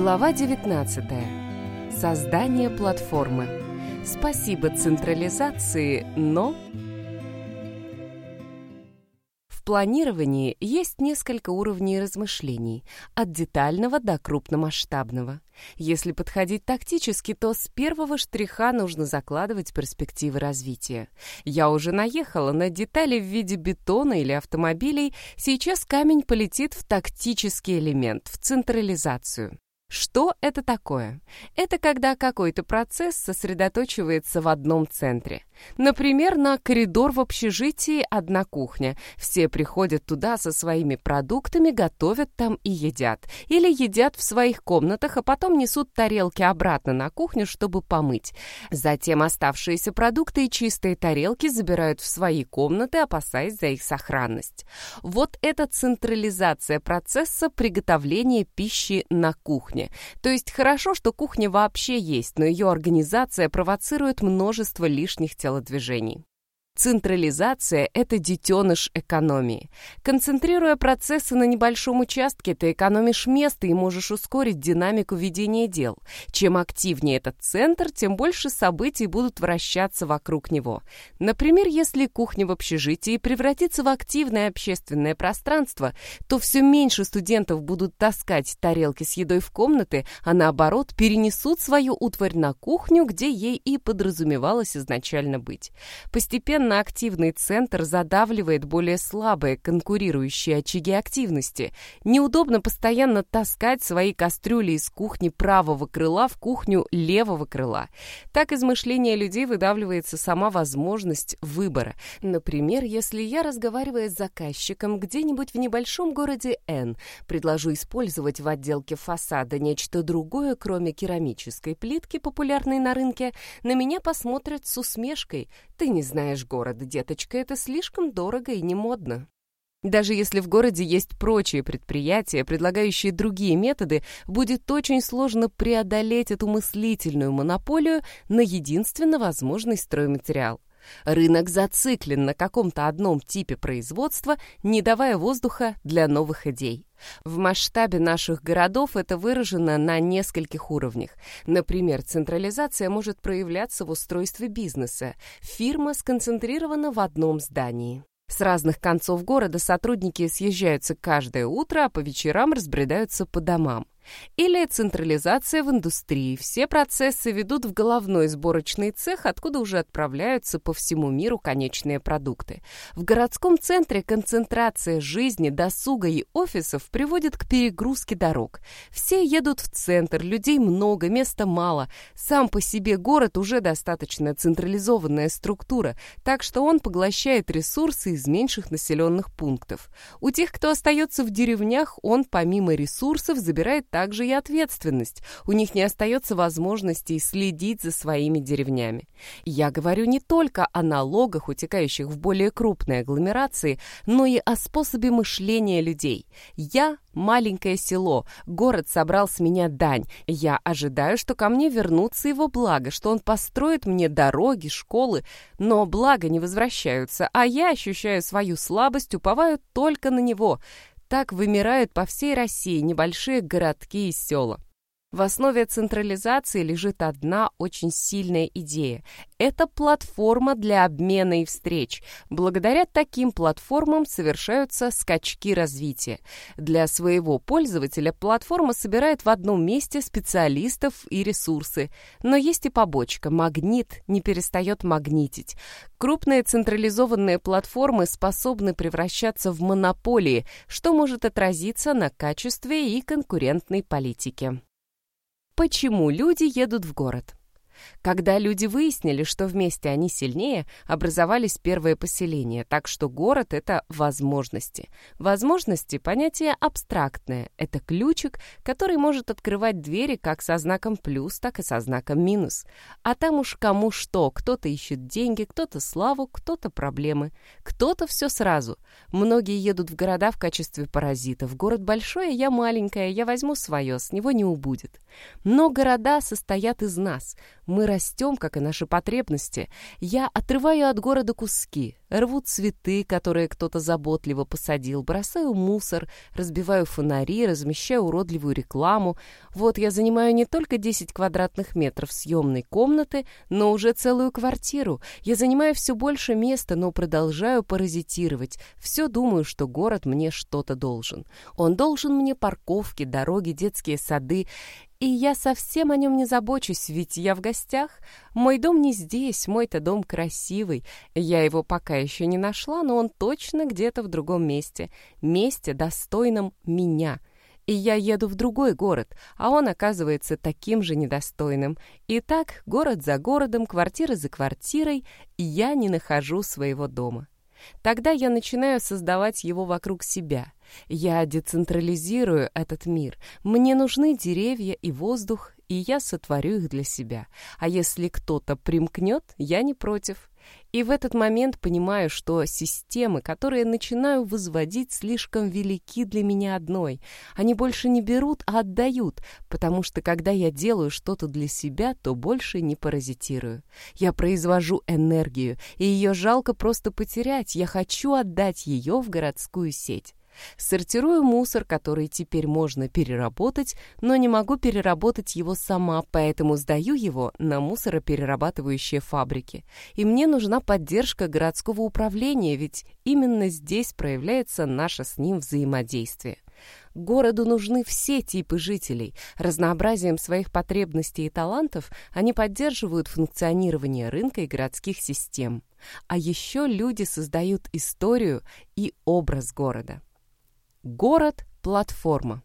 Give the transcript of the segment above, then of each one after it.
Глава 19. Создание платформы. Спасибо централизации, но... В планировании есть несколько уровней размышлений, от детального до крупномасштабного. Если подходить тактически, то с первого штриха нужно закладывать перспективы развития. Я уже наехала на детали в виде бетона или автомобилей, сейчас камень полетит в тактический элемент, в централизацию. Что это такое? Это когда какой-то процесс сосредоточивается в одном центре. Например, на коридор в общежитии одна кухня. Все приходят туда со своими продуктами, готовят там и едят. Или едят в своих комнатах, а потом несут тарелки обратно на кухню, чтобы помыть. Затем оставшиеся продукты и чистые тарелки забирают в свои комнаты, опасаясь за их сохранность. Вот это централизация процесса приготовления пищи на кухне. То есть хорошо, что кухня вообще есть, но ее организация провоцирует множество лишних телодвижений. Централизация – это детеныш экономии. Концентрируя процессы на небольшом участке, ты экономишь место и можешь ускорить динамику ведения дел. Чем активнее этот центр, тем больше событий будут вращаться вокруг него. Например, если кухня в общежитии превратится в активное общественное пространство, то все меньше студентов будут таскать тарелки с едой в комнаты, а наоборот перенесут свою утварь на кухню, где ей и подразумевалось изначально быть. Постепенно Активный центр задавливает более слабые конкурирующие очаги активности. Неудобно постоянно таскать свои кастрюли из кухни правого крыла в кухню левого крыла. Так из мышления людей выдавливается сама возможность выбора. Например, если я, разговаривая с заказчиком где-нибудь в небольшом городе Н, предложу использовать в отделке фасада нечто другое, кроме керамической плитки, популярной на рынке, на меня посмотрят с усмешкой. Ты не знаешь города, деточка, это слишком дорого и не модно. Даже если в городе есть прочие предприятия, предлагающие другие методы, будет очень сложно преодолеть эту мыслительную монополию на единственно возможный стройматериал. Рынок зациклен на каком-то одном типе производства, не давая воздуха для новых идей. В масштабе наших городов это выражено на нескольких уровнях. Например, централизация может проявляться в устройстве бизнеса. Фирма сконцентрирована в одном здании. С разных концов города сотрудники съезжаются каждое утро, а по вечерам разбредаются по домам. Или централизация в индустрии. Все процессы ведут в головной сборочный цех, откуда уже отправляются по всему миру конечные продукты. В городском центре концентрация жизни, досуга и офисов приводит к перегрузке дорог. Все едут в центр, людей много, места мало. Сам по себе город уже достаточно централизованная структура, так что он поглощает ресурсы из меньших населенных пунктов. У тех, кто остается в деревнях, он помимо ресурсов забирает также и ответственность. У них не остается возможности следить за своими деревнями. Я говорю не только о налогах, утекающих в более крупные агломерации, но и о способе мышления людей. Я маленькое село, город собрал с меня дань. Я ожидаю, что ко мне вернутся его блага, что он построит мне дороги, школы, но блага не возвращаются, а я ощущаю свою слабость, уповаю только на него. Так вымирают по всей России небольшие городки и села. В основе централизации лежит одна очень сильная идея. Это платформа для обмена и встреч. Благодаря таким платформам совершаются скачки развития. Для своего пользователя платформа собирает в одном месте специалистов и ресурсы. Но есть и побочка. Магнит не перестает магнитить. Крупные централизованные платформы способны превращаться в монополии, что может отразиться на качестве и конкурентной политике. Почему люди едут в город? Когда люди выяснили, что вместе они сильнее, образовались первые поселения, так что город — это возможности. Возможности — понятие абстрактное. Это ключик, который может открывать двери как со знаком плюс, так и со знаком минус. А там уж кому что. Кто-то ищет деньги, кто-то славу, кто-то проблемы. Кто-то все сразу. Многие едут в города в качестве паразитов. Город большой, а я маленькая, я возьму свое, с него не убудет. Но города состоят из нас. Мы растем, как и наши потребности. Я отрываю от города куски, рву цветы, которые кто-то заботливо посадил, бросаю мусор, разбиваю фонари, размещаю уродливую рекламу. Вот я занимаю не только 10 квадратных метров съемной комнаты, но уже целую квартиру. Я занимаю все больше места, но продолжаю паразитировать. Все думаю, что город мне что-то должен. Он должен мне парковки, дороги, детские сады. И я совсем о нем не забочусь, ведь я в гостях. Мой дом не здесь, мой-то дом красивый. Я его пока еще не нашла, но он точно где-то в другом месте. Месте, достойном меня. И я еду в другой город, а он оказывается таким же недостойным. И так, город за городом, квартира за квартирой, я не нахожу своего дома. Тогда я начинаю создавать его вокруг себя. Я децентрализирую этот мир. Мне нужны деревья и воздух, и я сотворю их для себя. А если кто-то примкнет, я не против. И в этот момент понимаю, что системы, которые начинаю возводить, слишком велики для меня одной. Они больше не берут, а отдают, потому что когда я делаю что-то для себя, то больше не паразитирую. Я произвожу энергию, и ее жалко просто потерять. Я хочу отдать ее в городскую сеть. Сортирую мусор, который теперь можно переработать, но не могу переработать его сама, поэтому сдаю его на мусороперерабатывающие фабрики. И мне нужна поддержка городского управления, ведь именно здесь проявляется наше с ним взаимодействие. Городу нужны все типы жителей. Разнообразием своих потребностей и талантов они поддерживают функционирование рынка и городских систем. А еще люди создают историю и образ города. Город – платформа.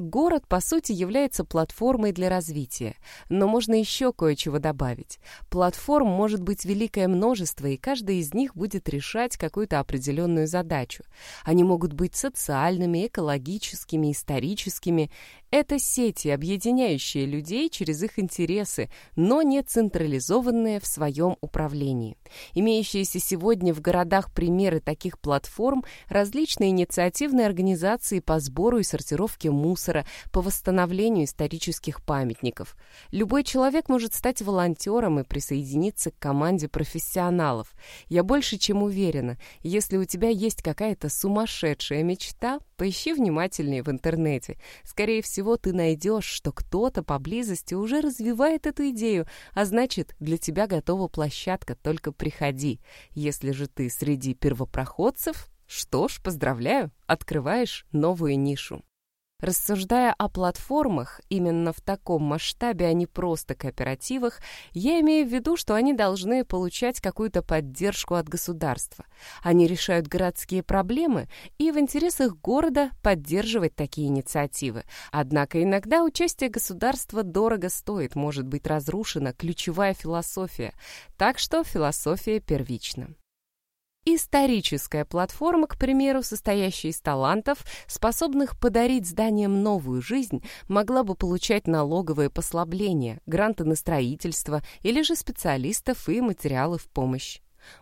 Город, по сути, является платформой для развития, но можно еще кое-чего добавить. Платформ может быть великое множество, и каждая из них будет решать какую-то определенную задачу. Они могут быть социальными, экологическими, историческими. Это сети, объединяющие людей через их интересы, но не централизованные в своем управлении. Имеющиеся сегодня в городах примеры таких платформ – различные инициативные организации по сбору и сортировке мусора, мусора, по восстановлению исторических памятников. Любой человек может стать волонтером и присоединиться к команде профессионалов. Я больше чем уверена, если у тебя есть какая-то сумасшедшая мечта, поищи внимательнее в интернете. Скорее всего, ты найдешь, что кто-то поблизости уже развивает эту идею, а значит, для тебя готова площадка, только приходи. Если же ты среди первопроходцев, что ж, поздравляю, открываешь новую нишу. Рассуждая о платформах именно в таком масштабе, а не просто кооперативах, я имею в виду, что они должны получать какую-то поддержку от государства. Они решают городские проблемы и в интересах города поддерживать такие инициативы. Однако иногда участие государства дорого стоит, может быть разрушена ключевая философия. Так что философия первична. Историческая платформа, к примеру, состоящая из талантов, способных подарить зданиям новую жизнь, могла бы получать налоговые послабления, гранты на строительство или же специалистов и материалы в помощь.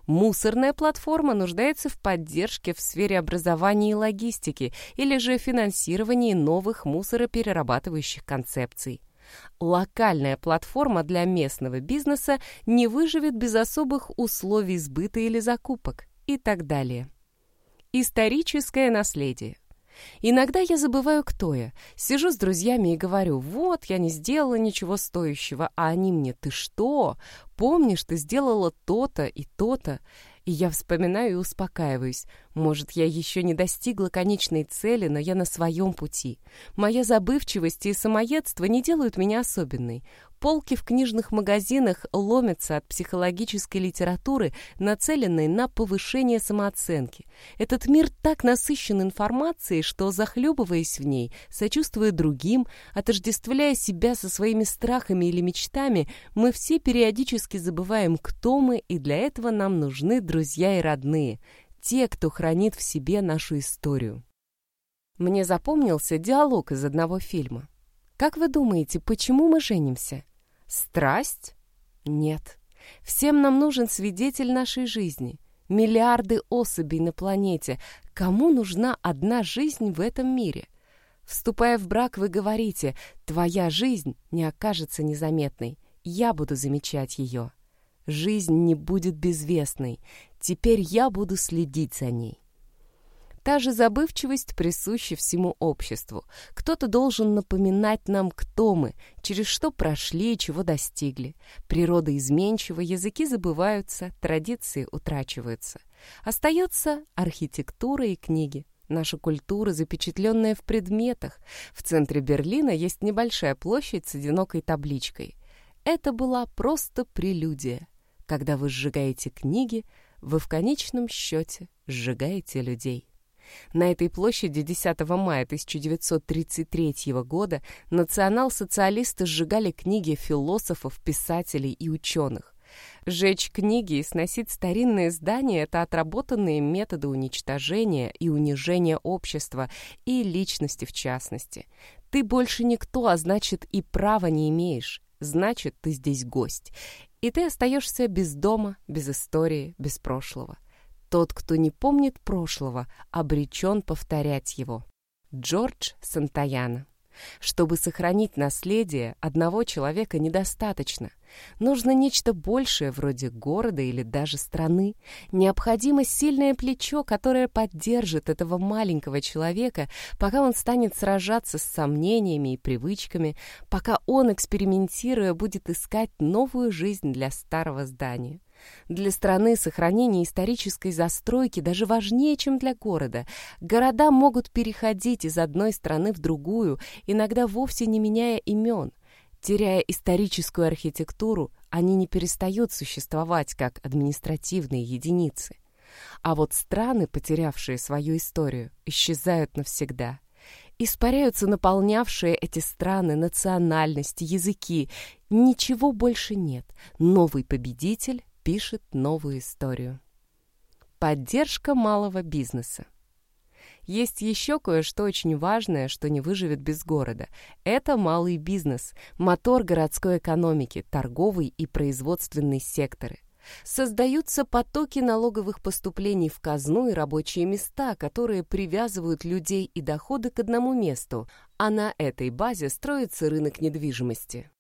Мусорная платформа нуждается в поддержке в сфере образования и логистики или же финансировании новых мусороперерабатывающих концепций. Локальная платформа для местного бизнеса не выживет без особых условий сбыта или закупок и так далее. Историческое наследие. Иногда я забываю, кто я. Сижу с друзьями и говорю, вот, я не сделала ничего стоящего, а они мне, ты что? Помнишь, ты сделала то-то и то-то? И я вспоминаю и успокаиваюсь. Может, я еще не достигла конечной цели, но я на своем пути. Моя забывчивость и самоедство не делают меня особенной. Полки в книжных магазинах ломятся от психологической литературы, нацеленной на повышение самооценки. Этот мир так насыщен информацией, что, захлебываясь в ней, сочувствуя другим, отождествляя себя со своими страхами или мечтами, мы все периодически забываем, кто мы, и для этого нам нужны друзья и родные, те, кто хранит в себе нашу историю. Мне запомнился диалог из одного фильма. Как вы думаете, почему мы женимся? Страсть? Нет. Всем нам нужен свидетель нашей жизни. Миллиарды особей на планете. Кому нужна одна жизнь в этом мире? Вступая в брак, вы говорите, твоя жизнь не окажется незаметной. Я буду замечать ее. Жизнь не будет безвестной. Теперь я буду следить за ней. Та же забывчивость присуща всему обществу. Кто-то должен напоминать нам, кто мы, через что прошли и чего достигли. Природа изменчива, языки забываются, традиции утрачиваются. Остается архитектура и книги. Наша культура, запечатленная в предметах. В центре Берлина есть небольшая площадь с одинокой табличкой. Это была просто прелюдия. Когда вы сжигаете книги, вы в конечном счете сжигаете людей. На этой площади 10 мая 1933 года национал-социалисты сжигали книги философов, писателей и ученых. Сжечь книги и сносить старинные здания – это отработанные методы уничтожения и унижения общества и личности в частности. Ты больше никто, а значит и права не имеешь. Значит, ты здесь гость. И ты остаешься без дома, без истории, без прошлого. Тот, кто не помнит прошлого, обречен повторять его. Джордж Сантаяна. Чтобы сохранить наследие, одного человека недостаточно. Нужно нечто большее, вроде города или даже страны. Необходимо сильное плечо, которое поддержит этого маленького человека, пока он станет сражаться с сомнениями и привычками, пока он, экспериментируя, будет искать новую жизнь для старого здания. Для страны сохранение исторической застройки даже важнее, чем для города. Города могут переходить из одной страны в другую, иногда вовсе не меняя имен. Теряя историческую архитектуру, они не перестают существовать как административные единицы. А вот страны, потерявшие свою историю, исчезают навсегда. Испаряются наполнявшие эти страны национальности, языки. Ничего больше нет. Новый победитель пишет новую историю. Поддержка малого бизнеса. Есть еще кое-что очень важное, что не выживет без города. Это малый бизнес, мотор городской экономики, торговый и производственный секторы. Создаются потоки налоговых поступлений в казну и рабочие места, которые привязывают людей и доходы к одному месту, а на этой базе строится рынок недвижимости.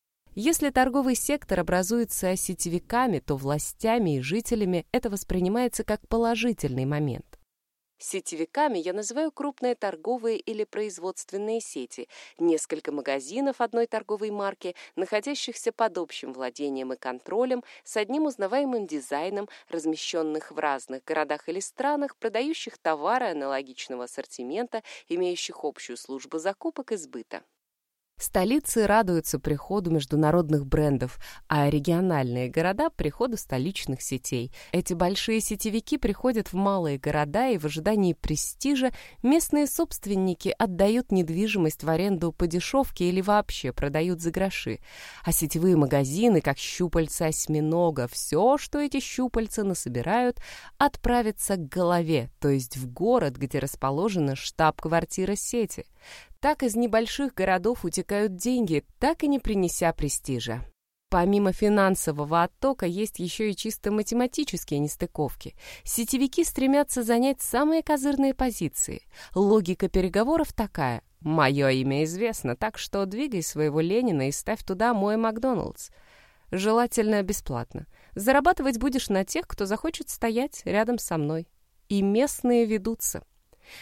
Если торговый сектор образуется сетевиками, то властями и жителями это воспринимается как положительный момент. Сетевиками я называю крупные торговые или производственные сети, несколько магазинов одной торговой марки, находящихся под общим владением и контролем, с одним узнаваемым дизайном, размещенных в разных городах или странах, продающих товары аналогичного ассортимента, имеющих общую службу закупок и сбыта. Столицы радуются приходу международных брендов, а региональные города – приходу столичных сетей. Эти большие сетевики приходят в малые города, и в ожидании престижа местные собственники отдают недвижимость в аренду по дешевке или вообще продают за гроши. А сетевые магазины, как щупальца осьминога, все, что эти щупальца насобирают, отправится к голове, то есть в город, где расположена штаб-квартира сети – так из небольших городов утекают деньги, так и не принеся престижа. Помимо финансового оттока есть еще и чисто математические нестыковки. Сетевики стремятся занять самые козырные позиции. Логика переговоров такая. «Мое имя известно, так что двигай своего Ленина и ставь туда мой Макдоналдс». Желательно бесплатно. Зарабатывать будешь на тех, кто захочет стоять рядом со мной. И местные ведутся.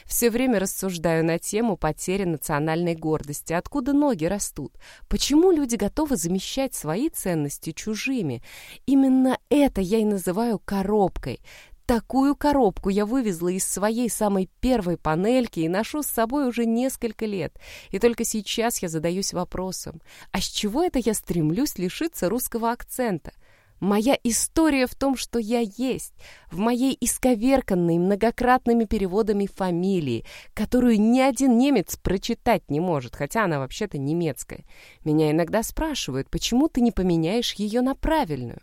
Все время рассуждаю на тему потери национальной гордости, откуда ноги растут, почему люди готовы замещать свои ценности чужими. Именно это я и называю коробкой. Такую коробку я вывезла из своей самой первой панельки и ношу с собой уже несколько лет. И только сейчас я задаюсь вопросом, а с чего это я стремлюсь лишиться русского акцента? Моя история в том, что я есть, в моей исковерканной многократными переводами фамилии, которую ни один немец прочитать не может, хотя она вообще-то немецкая. Меня иногда спрашивают, почему ты не поменяешь ее на правильную?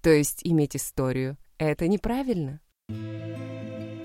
То есть иметь историю — это неправильно? Thank.